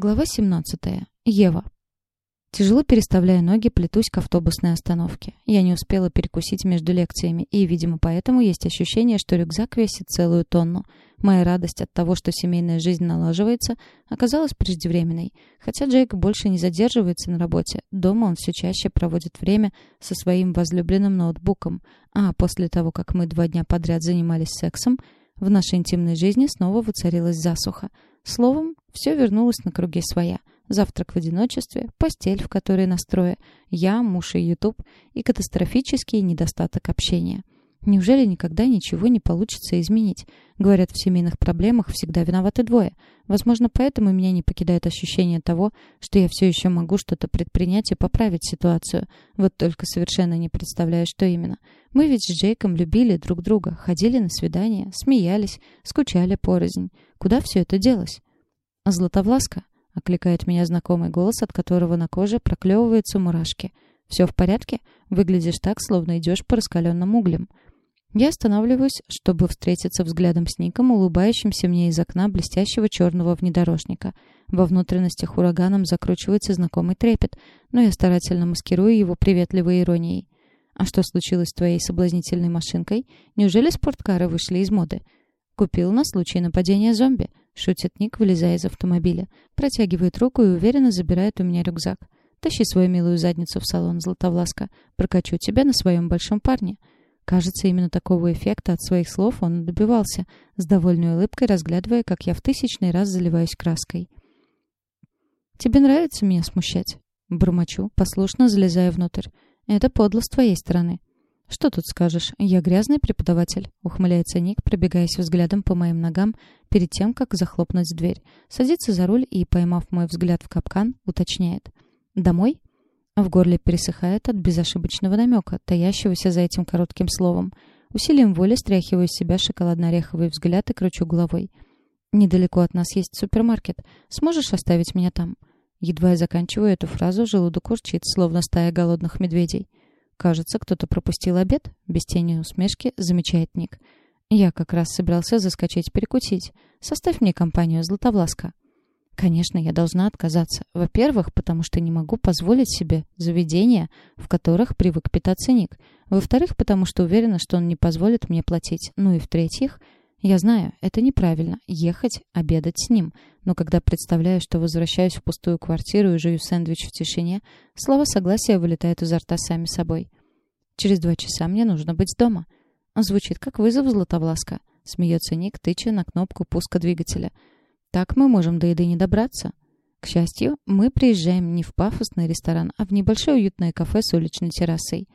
Глава 17. Ева. Тяжело переставляя ноги, плетусь к автобусной остановке. Я не успела перекусить между лекциями, и, видимо, поэтому есть ощущение, что рюкзак весит целую тонну. Моя радость от того, что семейная жизнь налаживается, оказалась преждевременной. Хотя Джейк больше не задерживается на работе, дома он все чаще проводит время со своим возлюбленным ноутбуком. А после того, как мы два дня подряд занимались сексом, в нашей интимной жизни снова воцарилась засуха. Словом, все вернулось на круги своя. Завтрак в одиночестве, постель, в которой настрое, я, муж и Ютуб, и катастрофический недостаток общения. Неужели никогда ничего не получится изменить? Говорят, в семейных проблемах всегда виноваты двое. Возможно, поэтому меня не покидает ощущение того, что я все еще могу что-то предпринять и поправить ситуацию. Вот только совершенно не представляю, что именно. Мы ведь с Джейком любили друг друга, ходили на свидания, смеялись, скучали порознь. Куда все это делось? «Златовласка?» — окликает меня знакомый голос, от которого на коже проклевываются мурашки. «Все в порядке? Выглядишь так, словно идешь по раскаленным углям». Я останавливаюсь, чтобы встретиться взглядом с Ником, улыбающимся мне из окна блестящего черного внедорожника. Во внутренностях ураганом закручивается знакомый трепет, но я старательно маскирую его приветливой иронией. «А что случилось с твоей соблазнительной машинкой? Неужели спорткары вышли из моды?» «Купил на случай нападения зомби», — шутит Ник, вылезая из автомобиля. Протягивает руку и уверенно забирает у меня рюкзак. «Тащи свою милую задницу в салон, Златовласка. Прокачу тебя на своем большом парне». Кажется, именно такого эффекта от своих слов он добивался, с довольной улыбкой разглядывая, как я в тысячный раз заливаюсь краской. «Тебе нравится меня смущать?» Бормочу, послушно залезая внутрь. «Это подло с твоей стороны». «Что тут скажешь? Я грязный преподаватель», — ухмыляется Ник, пробегаясь взглядом по моим ногам перед тем, как захлопнуть дверь. Садится за руль и, поймав мой взгляд в капкан, уточняет. «Домой?» В горле пересыхает от безошибочного намека, таящегося за этим коротким словом. Усилием воли стряхиваю с себя шоколадно-ореховый взгляд и кручу головой. «Недалеко от нас есть супермаркет. Сможешь оставить меня там?» Едва я заканчиваю эту фразу, желудок урчит, словно стая голодных медведей. «Кажется, кто-то пропустил обед?» Без тени усмешки замечает Ник. «Я как раз собирался заскочить перекусить. Составь мне компанию, Златовласка». Конечно, я должна отказаться. Во-первых, потому что не могу позволить себе заведения, в которых привык питаться Ник. Во-вторых, потому что уверена, что он не позволит мне платить. Ну и в-третьих, я знаю, это неправильно — ехать, обедать с ним. Но когда представляю, что возвращаюсь в пустую квартиру и жую сэндвич в тишине, слова согласия вылетают изо рта сами собой. Через два часа мне нужно быть дома. Звучит как вызов Златовласка. Смеется Ник, тыча на кнопку пуска двигателя — так мы можем до еды не добраться. К счастью, мы приезжаем не в пафосный ресторан, а в небольшое уютное кафе с уличной террасой.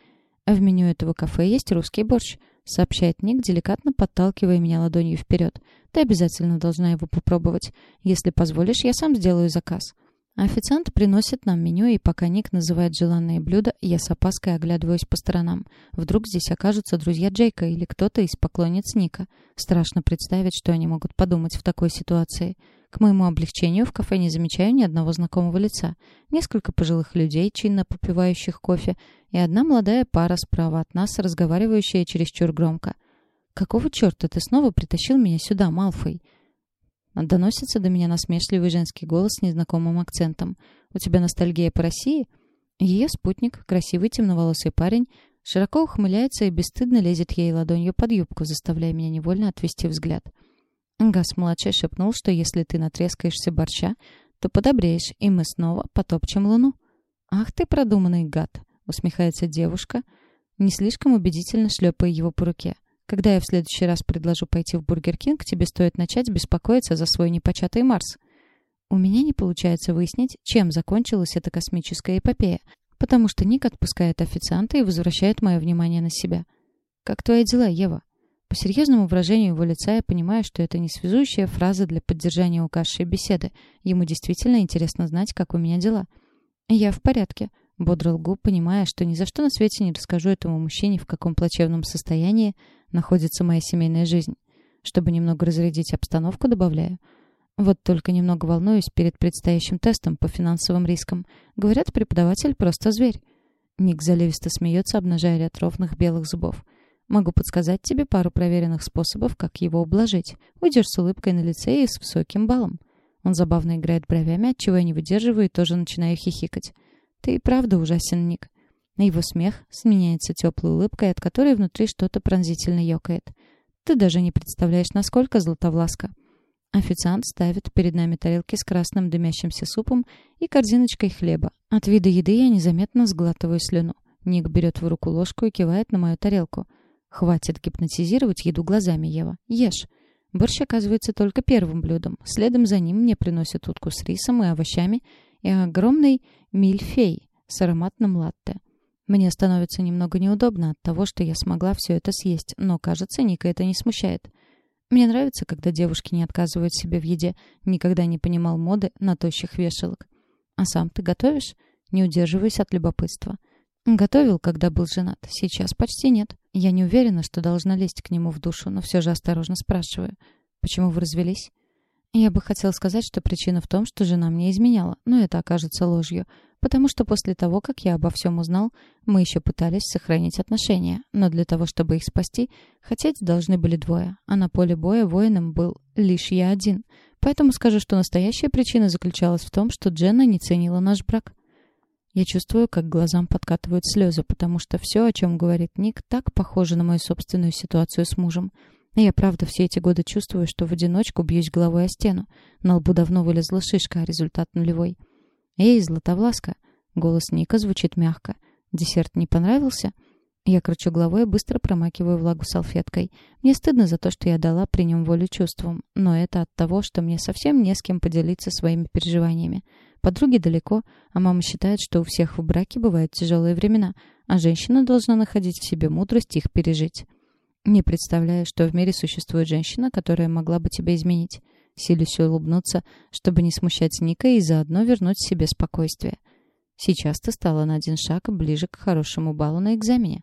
В меню этого кафе есть русский борщ, сообщает Ник, деликатно подталкивая меня ладонью вперед. Ты обязательно должна его попробовать. Если позволишь, я сам сделаю заказ. Официант приносит нам меню, и пока Ник называет желанные блюда, я с опаской оглядываюсь по сторонам. Вдруг здесь окажутся друзья Джейка или кто-то из поклонниц Ника. Страшно представить, что они могут подумать в такой ситуации. К моему облегчению в кафе не замечаю ни одного знакомого лица. Несколько пожилых людей, чинно попивающих кофе, и одна молодая пара справа от нас, разговаривающая чересчур громко. «Какого черта ты снова притащил меня сюда, Малфой?» Доносится до меня насмешливый женский голос с незнакомым акцентом. «У тебя ностальгия по России?» Ее спутник, красивый темноволосый парень, широко ухмыляется и бесстыдно лезет ей ладонью под юбку, заставляя меня невольно отвести взгляд. Газ-младший шепнул, что если ты натрескаешься борща, то подобреешь, и мы снова потопчем луну. «Ах ты продуманный гад!» — усмехается девушка, не слишком убедительно шлепая его по руке. Когда я в следующий раз предложу пойти в Бургер Кинг, тебе стоит начать беспокоиться за свой непочатый Марс. У меня не получается выяснить, чем закончилась эта космическая эпопея, потому что Ник отпускает официанта и возвращает мое внимание на себя. «Как твои дела, Ева?» По серьезному выражению его лица я понимаю, что это не связующая фраза для поддержания угасшей беседы. Ему действительно интересно знать, как у меня дела. «Я в порядке», Бодро лгу, понимая, что ни за что на свете не расскажу этому мужчине, в каком плачевном состоянии находится моя семейная жизнь. Чтобы немного разрядить обстановку, добавляю. Вот только немного волнуюсь перед предстоящим тестом по финансовым рискам. Говорят, преподаватель просто зверь. Ник заливисто смеется, обнажая ряд ровных белых зубов. Могу подсказать тебе пару проверенных способов, как его ублажить. Уйдешь с улыбкой на лице и с высоким баллом. Он забавно играет бровями, отчего я не выдерживаю и тоже начинаю хихикать. «Ты и правда ужасен, Ник». Его смех сменяется теплой улыбкой, от которой внутри что-то пронзительно ёкает. «Ты даже не представляешь, насколько златовласка». Официант ставит перед нами тарелки с красным дымящимся супом и корзиночкой хлеба. От вида еды я незаметно сглатываю слюну. Ник берет в руку ложку и кивает на мою тарелку. «Хватит гипнотизировать еду глазами, Ева. Ешь». Борщ оказывается только первым блюдом. Следом за ним мне приносят утку с рисом и овощами и огромный мильфей с ароматным латте. Мне становится немного неудобно от того, что я смогла все это съесть, но, кажется, Ника это не смущает. Мне нравится, когда девушки не отказывают себе в еде. Никогда не понимал моды на тощих вешалок. А сам ты готовишь? Не удерживаясь от любопытства. Готовил, когда был женат. Сейчас почти нет. Я не уверена, что должна лезть к нему в душу, но все же осторожно спрашиваю. Почему вы развелись? Я бы хотела сказать, что причина в том, что жена мне изменяла, но это окажется ложью, потому что после того, как я обо всем узнал, мы еще пытались сохранить отношения, но для того, чтобы их спасти, хотеть должны были двое, а на поле боя воином был лишь я один. Поэтому скажу, что настоящая причина заключалась в том, что Дженна не ценила наш брак. Я чувствую, как глазам подкатывают слезы, потому что все, о чем говорит Ник, так похоже на мою собственную ситуацию с мужем. Я правда все эти годы чувствую, что в одиночку бьюсь головой о стену. На лбу давно вылезла шишка, а результат нулевой. «Эй, Златовласка!» Голос Ника звучит мягко. «Десерт не понравился?» Я кручу головой и быстро промакиваю влагу салфеткой. Мне стыдно за то, что я дала при нем волю чувствам, но это от того, что мне совсем не с кем поделиться своими переживаниями. Подруги далеко, а мама считает, что у всех в браке бывают тяжелые времена, а женщина должна находить в себе мудрость их пережить. Не представляю, что в мире существует женщина, которая могла бы тебя изменить. Силюсь улыбнуться, чтобы не смущать Ника и заодно вернуть себе спокойствие. Сейчас ты стала на один шаг ближе к хорошему баллу на экзамене.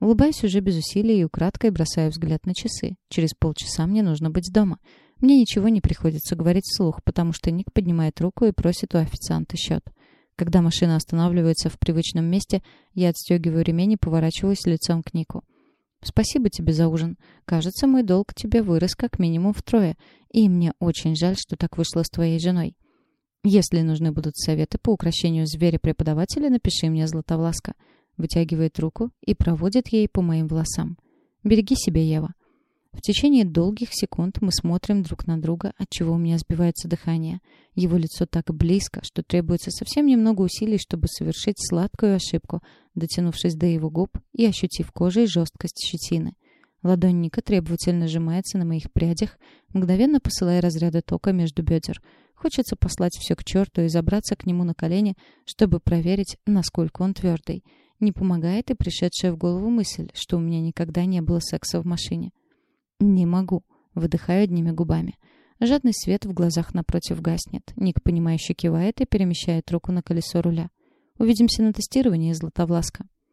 Улыбаюсь уже без усилий и украдкой бросаю взгляд на часы. Через полчаса мне нужно быть дома. Мне ничего не приходится говорить вслух, потому что Ник поднимает руку и просит у официанта счет. Когда машина останавливается в привычном месте, я отстегиваю ремень и поворачиваюсь лицом к Нику. «Спасибо тебе за ужин. Кажется, мой долг тебе вырос как минимум втрое, и мне очень жаль, что так вышло с твоей женой. Если нужны будут советы по укрощению зверя-преподавателя, напиши мне, Златовласка». Вытягивает руку и проводит ей по моим волосам. «Береги себя, Ева. В течение долгих секунд мы смотрим друг на друга, от чего у меня сбивается дыхание. Его лицо так близко, что требуется совсем немного усилий, чтобы совершить сладкую ошибку, дотянувшись до его губ и ощутив кожей жесткость щетины. Ладонь Ника требовательно сжимается на моих прядях, мгновенно посылая разряды тока между бедер. Хочется послать все к черту и забраться к нему на колени, чтобы проверить, насколько он твердый. Не помогает и пришедшая в голову мысль, что у меня никогда не было секса в машине. «Не могу», — выдыхаю одними губами. Жадный свет в глазах напротив гаснет. Ник, понимающе кивает и перемещает руку на колесо руля. «Увидимся на тестировании, Златовласка».